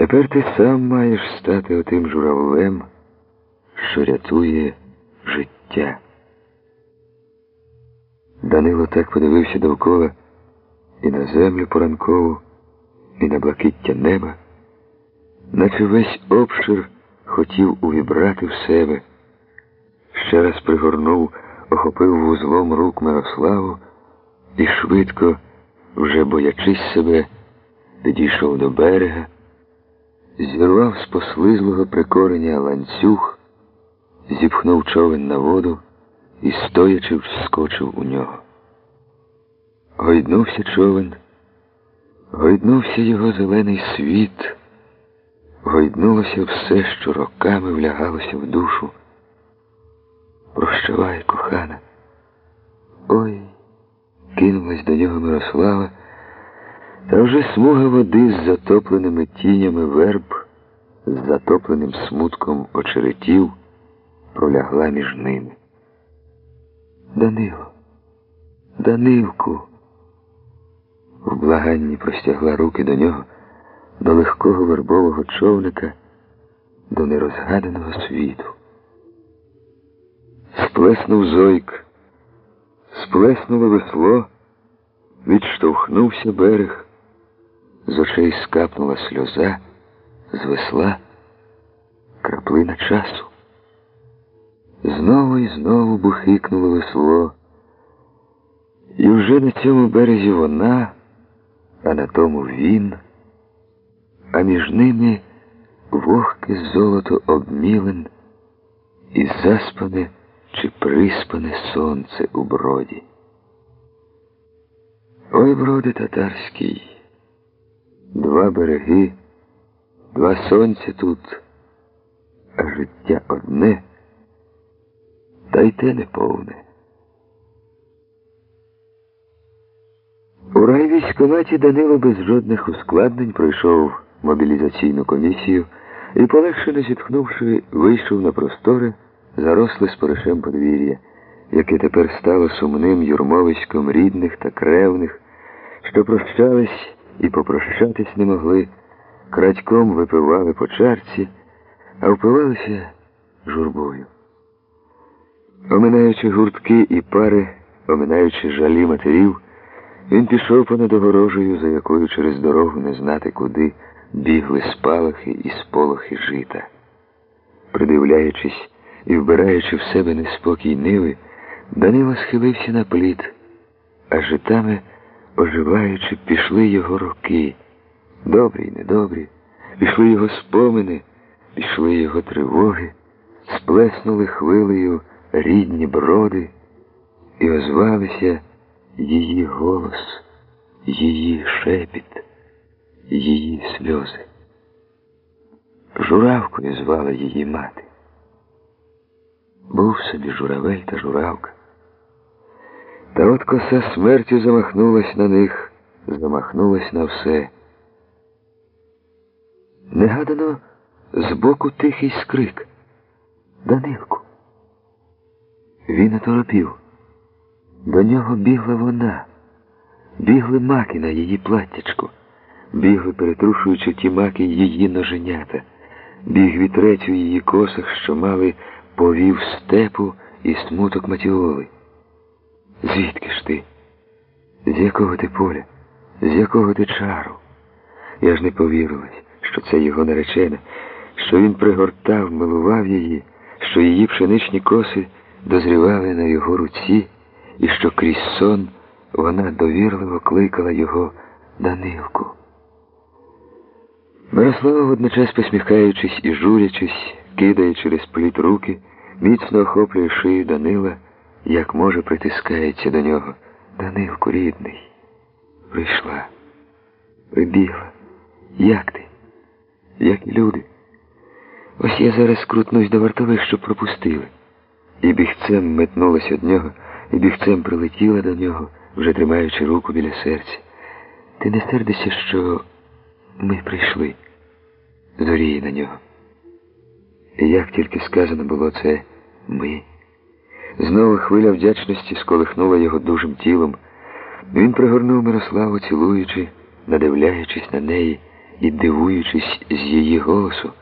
Тепер ти сам маєш стати отим журавлем, що рятує життя. Данило так подивився довкола і на землю поранкову, і на блакиття неба, наче весь обшир хотів увібрати в себе, ще раз пригорнув, охопив вузлом рук Мирославу і швидко, вже боячись себе, підійшов до берега, зірвав з послизлого прикорення ланцюг, зіпхнув човен на воду і, стоячи, вскочив у нього. Гойднувся човен, гойднувся його зелений світ, гойднулося все, що роками влягалося в душу. Прощавай, кохана. Ой, кинулась до нього Мирослава, та вже смуга води з затопленими тінями верб, з затопленим смутком очеретів пролягла між ними. Данило, Данилку. В благанні простягла руки до нього, до легкого вербового човника, до нерозгаданого світу. Сплеснув зойк, сплеснуло весло, відштовхнувся берег, з очей скапнула сльоза, з весла краплина часу. Знову і знову бухикнуло весло, і вже на цьому березі вона, а на тому він, а між ними вогке золото обмілен і заспане чи приспане сонце у броді. Ой, броди татарський, два береги, два сонця тут, а життя одне, та й те не повне. У райвійськоматі Данило без жодних ускладнень пройшов мобілізаційну комісію і, полегшено зітхнувши, вийшов на просторе, заросле споришем подвір'я, яке тепер стало сумним юрмовиськом рідних та кревних, що прощались і попрощатись не могли, крадьком випивали по чарці, а впивалися журбою. Оминаючи гуртки і пари, оминаючи жалі матерів, він пішов понад огорожею, за якою через дорогу не знати куди бігли спалахи і сполохи жита. Придивляючись і вбираючи в себе неспокій ниви, Данило схилився на плід, а житами, оживаючи, пішли його роки. Добрі й недобрі, пішли його спомини, пішли його тривоги, сплеснули хвилею рідні броди і озвалися її голос, її шепіт, її сльози. Журавкою звала її мати. Був собі журавель та журавка. Та от коса смертю замахнулась на них, замахнулась на все. Негадано збоку тихий скрик. Данилку. Він оторопів. До нього бігла вона, бігли маки на її платтячку, бігли, перетрушуючи ті маки її ноженята, біг вітрець у її косах, що мали повів степу і смуток матіоли. Звідки ж ти? З якого ти поля? З якого ти чару? Я ж не повірилась, що це його наречена, що він пригортав, милував її, що її пшеничні коси дозрівали на його руці, і що крізь сон вона довірливо кликала його Данилку. Мирослава, водночас посміхаючись і журячись, кидає через пліт руки, міцно охоплює шию Данила, як може притискається до нього. Данилку, рідний, прийшла, прибігла. Як ти? Як і люди? Ось я зараз скрутнусь до вартових, щоб пропустили. І бігцем метнулась від нього, і бігцем прилетіла до нього, вже тримаючи руку біля серця. Ти не сердишся, що ми прийшли, зоріє на нього. І як тільки сказано було це ми. Знову хвиля вдячності сколихнула його дужим тілом. Він пригорнув Мирославу, цілуючи, надивляючись на неї і дивуючись з її голосу,